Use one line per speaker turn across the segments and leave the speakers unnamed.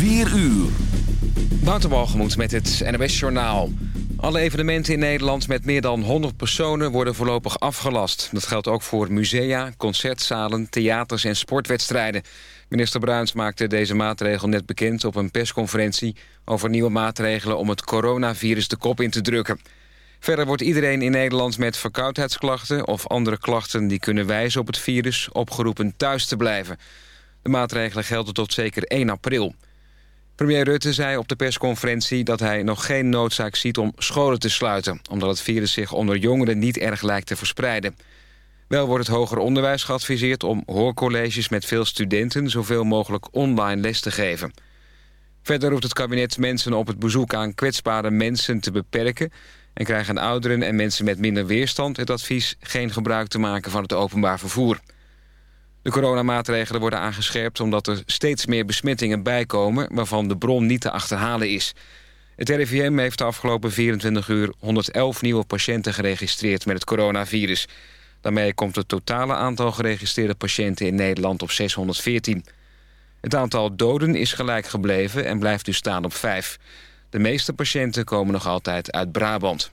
4 uur.
Waterbalgemoed met het NOS Journaal. Alle evenementen in Nederland met meer dan 100 personen worden voorlopig afgelast. Dat geldt ook voor musea, concertzalen, theaters en sportwedstrijden. Minister Bruins maakte deze maatregel net bekend op een persconferentie... over nieuwe maatregelen om het coronavirus de kop in te drukken. Verder wordt iedereen in Nederland met verkoudheidsklachten... of andere klachten die kunnen wijzen op het virus... opgeroepen thuis te blijven. De maatregelen gelden tot zeker 1 april. Premier Rutte zei op de persconferentie dat hij nog geen noodzaak ziet om scholen te sluiten... omdat het virus zich onder jongeren niet erg lijkt te verspreiden. Wel wordt het hoger onderwijs geadviseerd om hoorcolleges met veel studenten... zoveel mogelijk online les te geven. Verder roept het kabinet mensen op het bezoek aan kwetsbare mensen te beperken... en krijgen ouderen en mensen met minder weerstand het advies... geen gebruik te maken van het openbaar vervoer. De coronamaatregelen worden aangescherpt omdat er steeds meer besmettingen bijkomen... waarvan de bron niet te achterhalen is. Het RIVM heeft de afgelopen 24 uur 111 nieuwe patiënten geregistreerd met het coronavirus. Daarmee komt het totale aantal geregistreerde patiënten in Nederland op 614. Het aantal doden is gelijk gebleven en blijft dus staan op 5. De meeste patiënten komen nog altijd uit Brabant.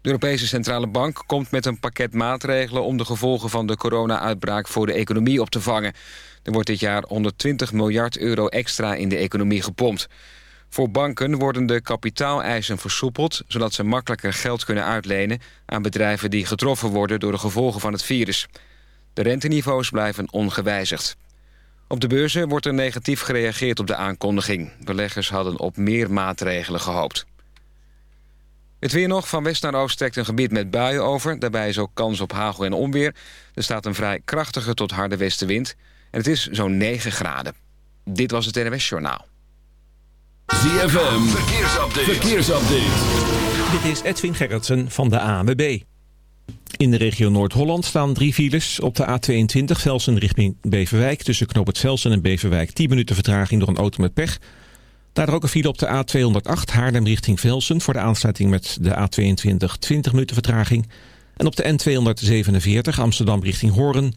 De Europese Centrale Bank komt met een pakket maatregelen... om de gevolgen van de corona-uitbraak voor de economie op te vangen. Er wordt dit jaar 120 miljard euro extra in de economie gepompt. Voor banken worden de kapitaaleisen versoepeld... zodat ze makkelijker geld kunnen uitlenen aan bedrijven die getroffen worden... door de gevolgen van het virus. De renteniveaus blijven ongewijzigd. Op de beurzen wordt er negatief gereageerd op de aankondiging. Beleggers hadden op meer maatregelen gehoopt. Het weer nog. Van west naar oost trekt een gebied met buien over. Daarbij is ook kans op hagel en onweer. Er staat een vrij krachtige tot harde westenwind. En het is zo'n 9 graden. Dit was het NWS Journaal.
ZFM. Verkeersupdate. Verkeersupdate.
Dit is Edwin Gerritsen van de ANWB. In de regio Noord-Holland staan drie files. Op de A22 Velsen richting Beverwijk. Tussen Knoop het Velsen en Beverwijk 10 minuten vertraging door een auto met pech... Daar ook een file op de A208 Haarlem richting Velsen... voor de aansluiting met de A22 20 minuten vertraging. En op de N247 Amsterdam richting Hoorn...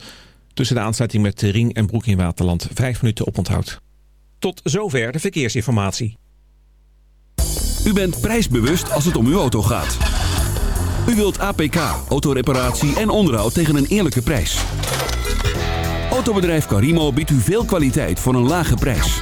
tussen de aansluiting met de Ring en Broek in Waterland 5 minuten oponthoud. Tot zover de verkeersinformatie.
U bent prijsbewust als het om uw auto gaat. U wilt APK, autoreparatie en onderhoud tegen een eerlijke prijs. Autobedrijf Carimo biedt u veel kwaliteit voor een lage prijs.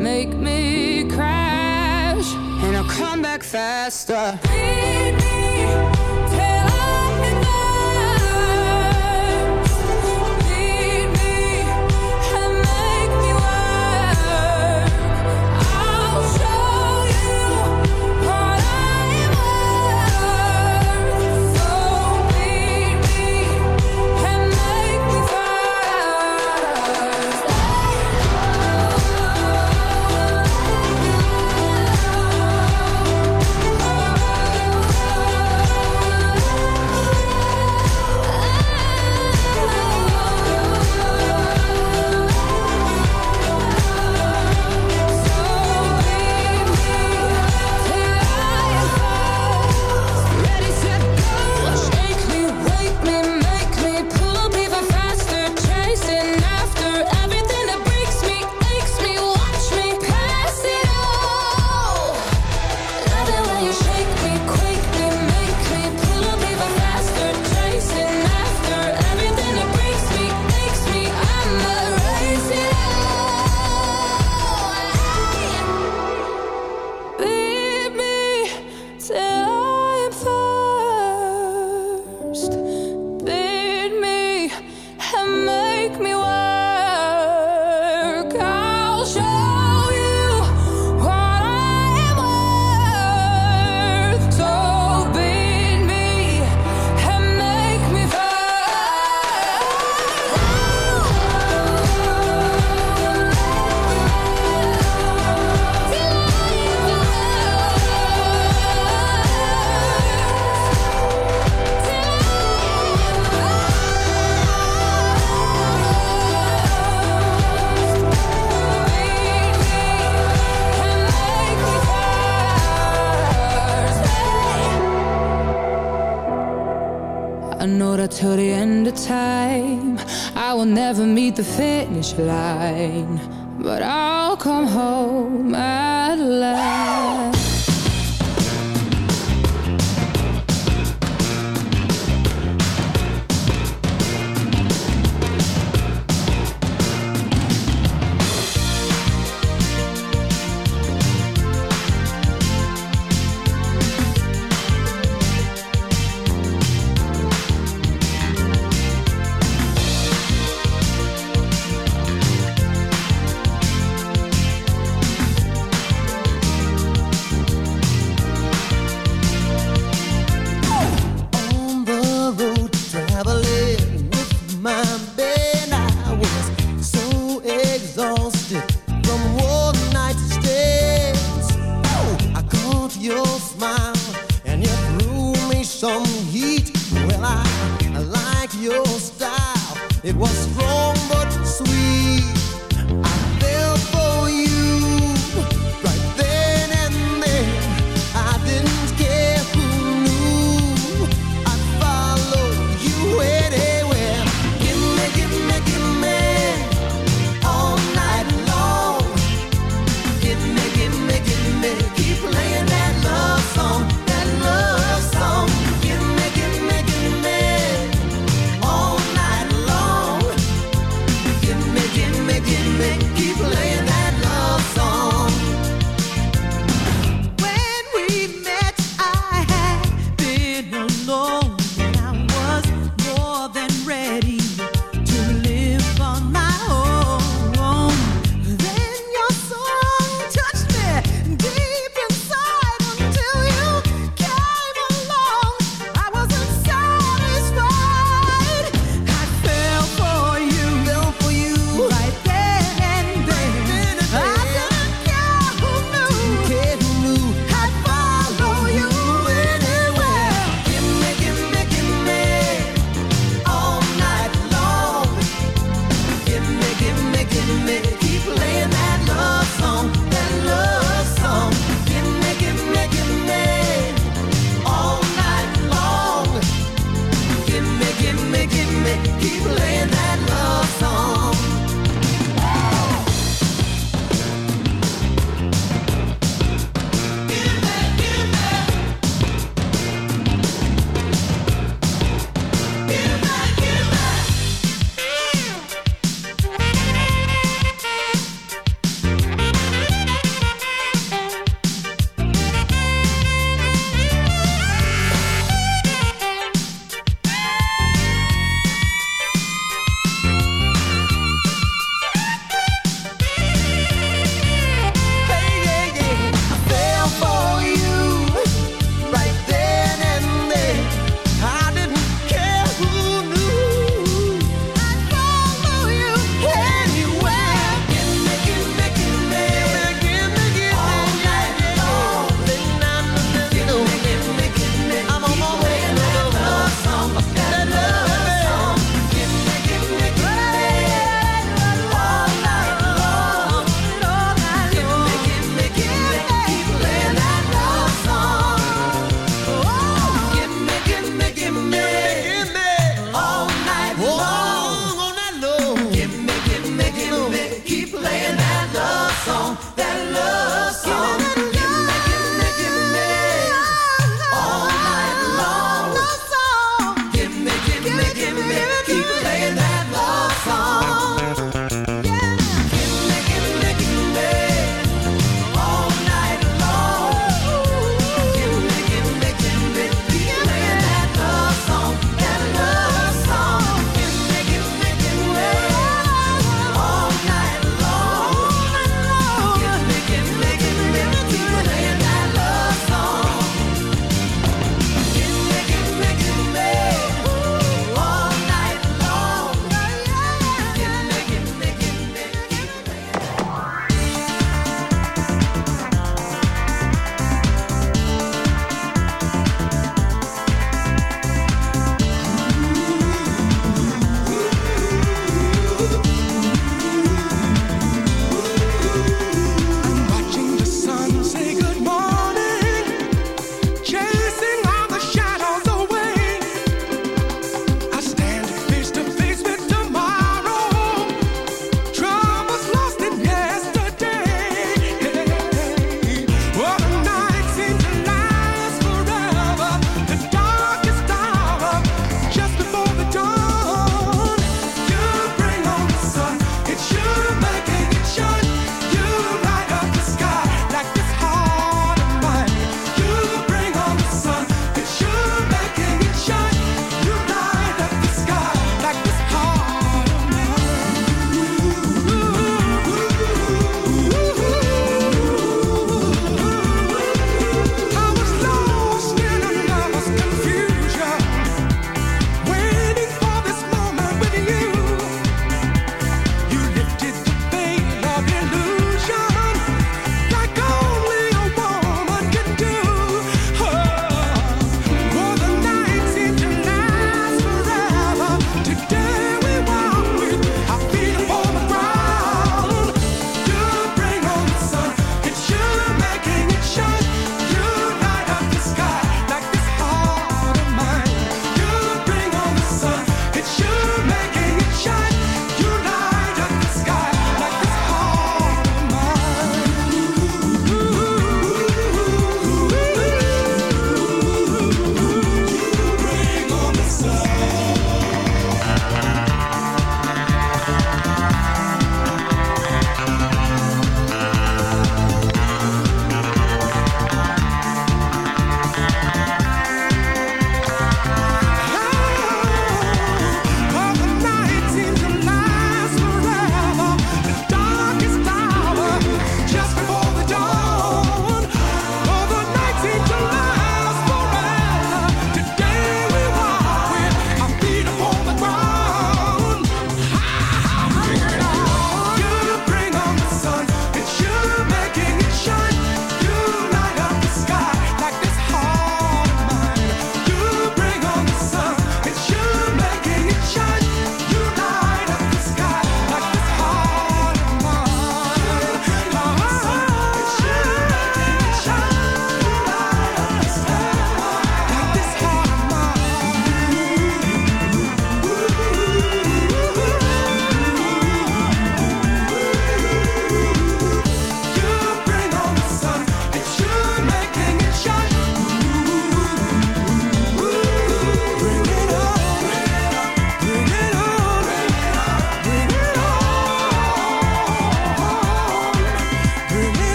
make me crash, and I'll come back faster. Beat me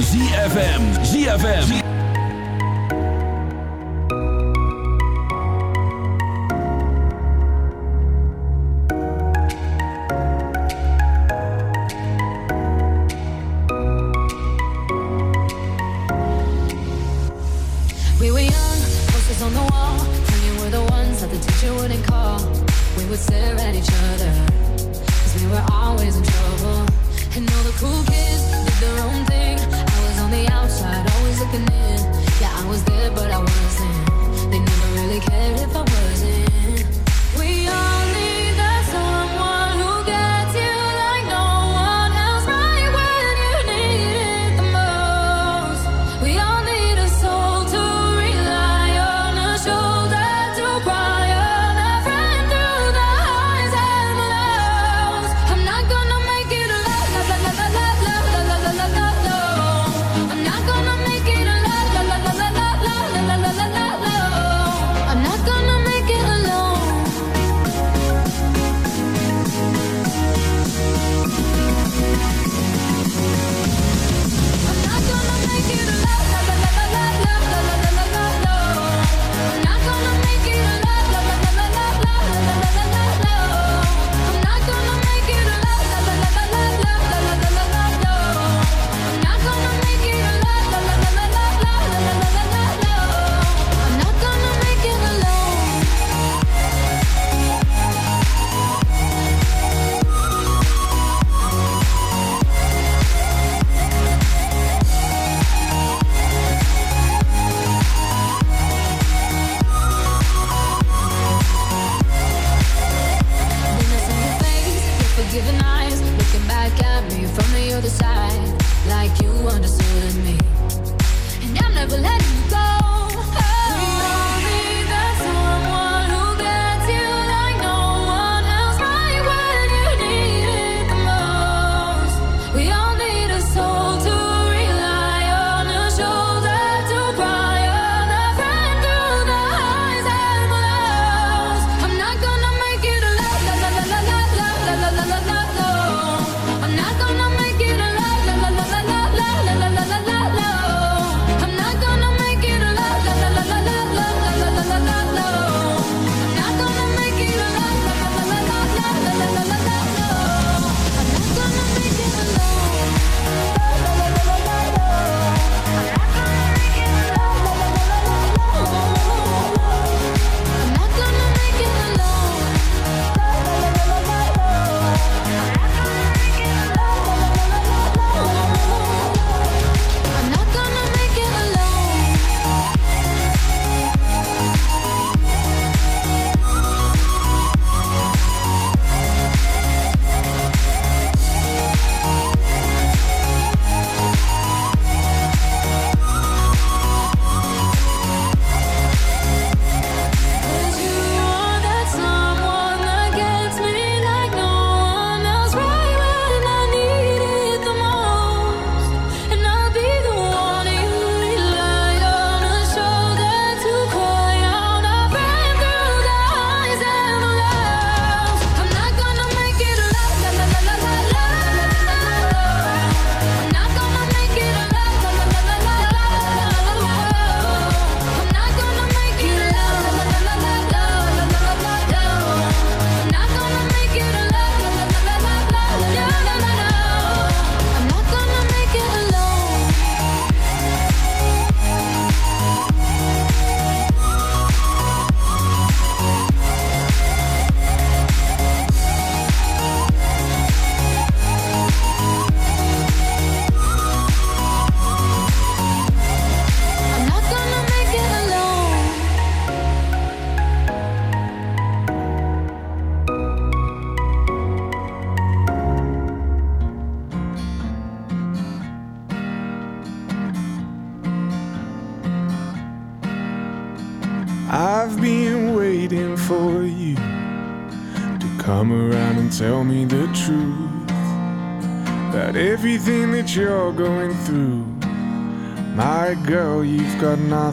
ZFM. ZFM.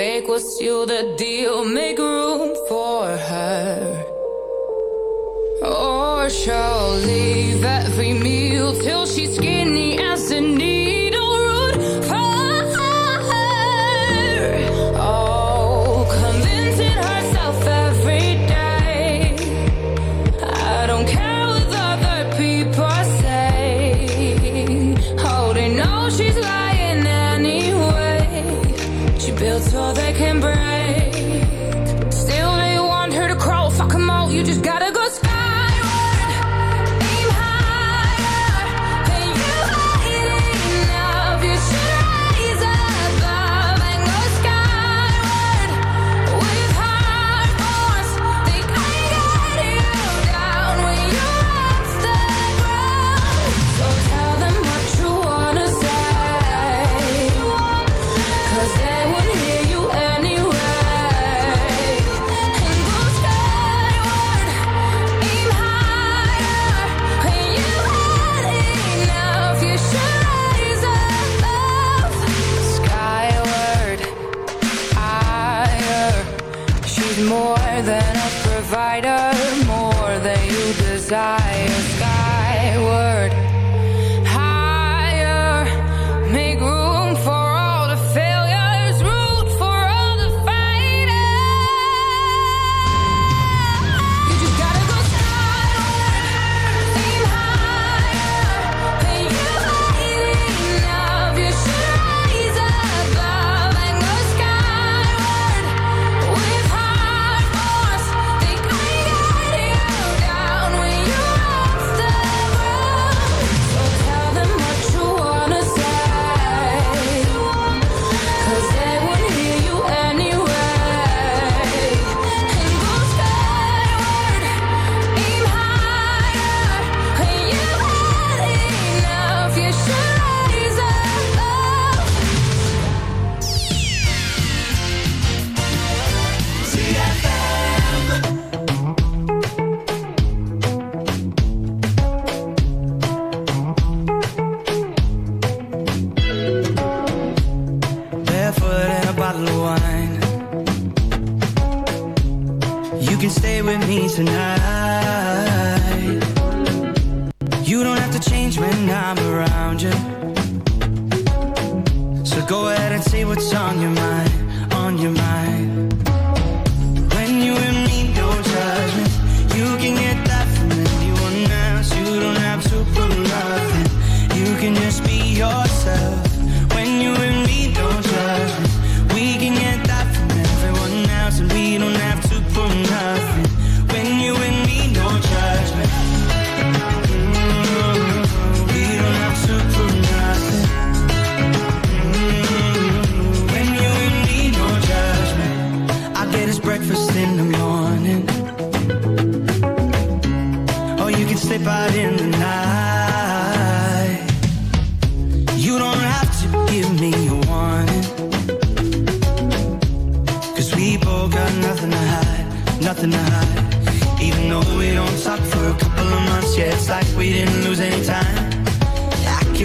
Fake will seal the deal. Make room for her. Or she'll leave every meal till she's skinny as a needle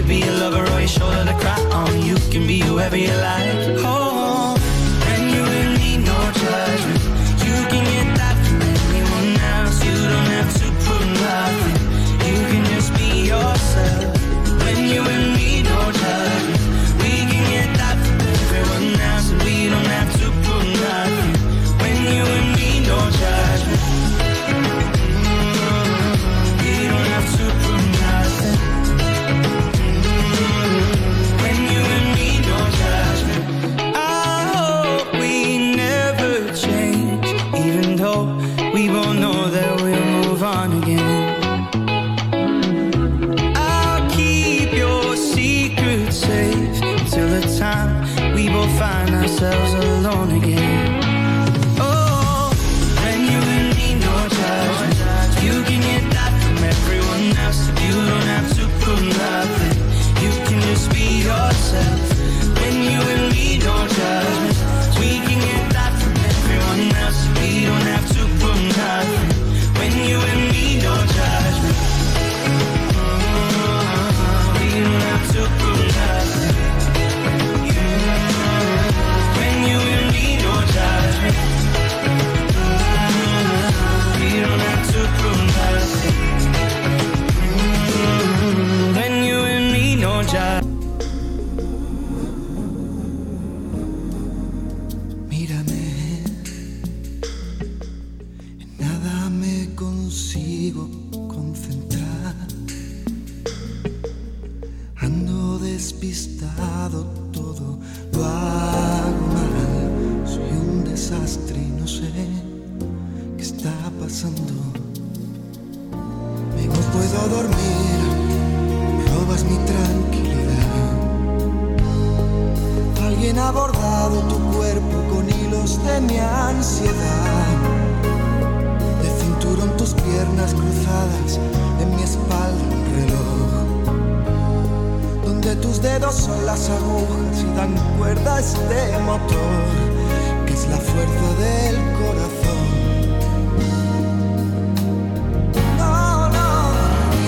be a lover or you shoulder to cry on. You can be whoever you like. Oh. ourselves
está pasando. Me no puedo dormir, robas mi tranquilidad. Alguien ha bordado tu cuerpo con hilos de mi ansiedad. De cinturón tus piernas cruzadas, en mi espalda un reloj. Donde tus dedos son las agujas y dan cuerda a este motor, que es la fuerza del corazón.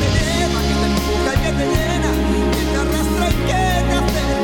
Te lleva, que te empuja y que te llena, que te arrastra y que te acerca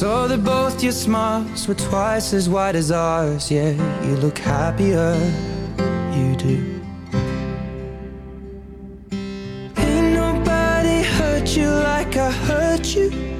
Saw that both your smiles were twice as wide as ours. Yeah, you look happier. You do. Ain't nobody hurt you like I hurt you.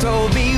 told me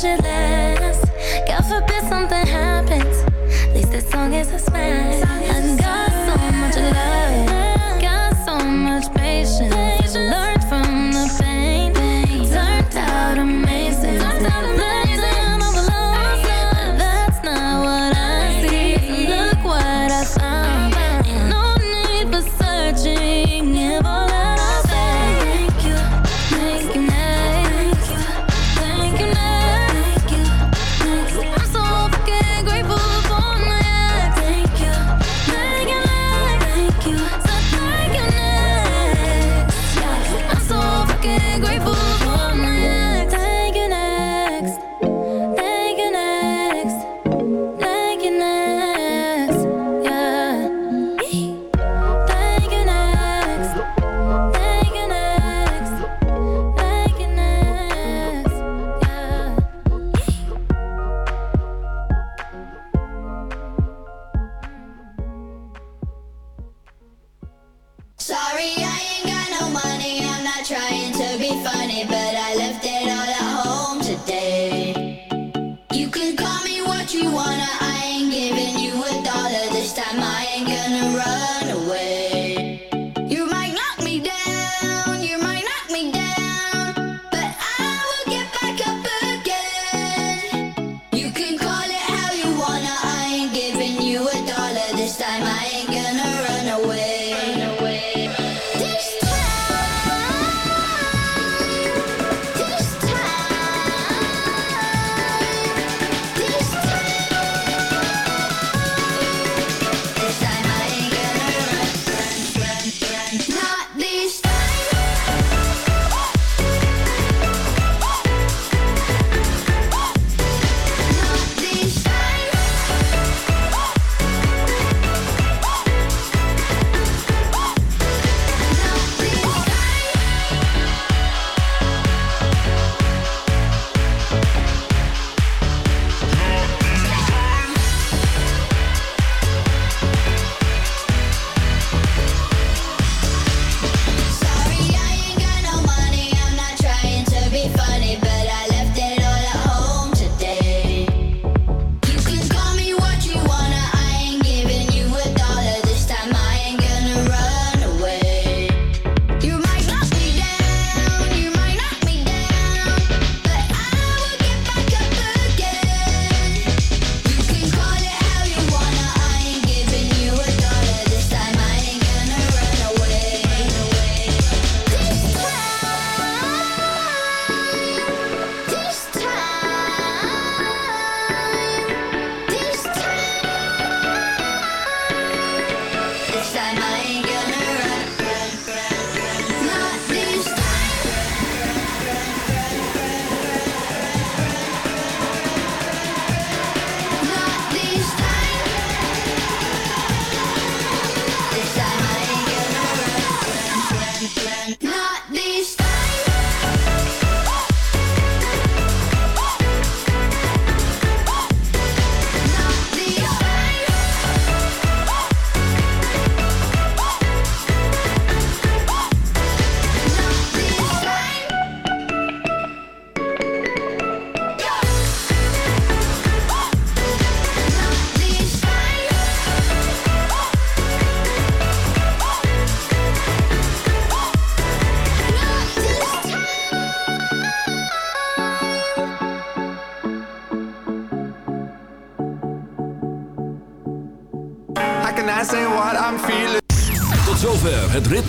should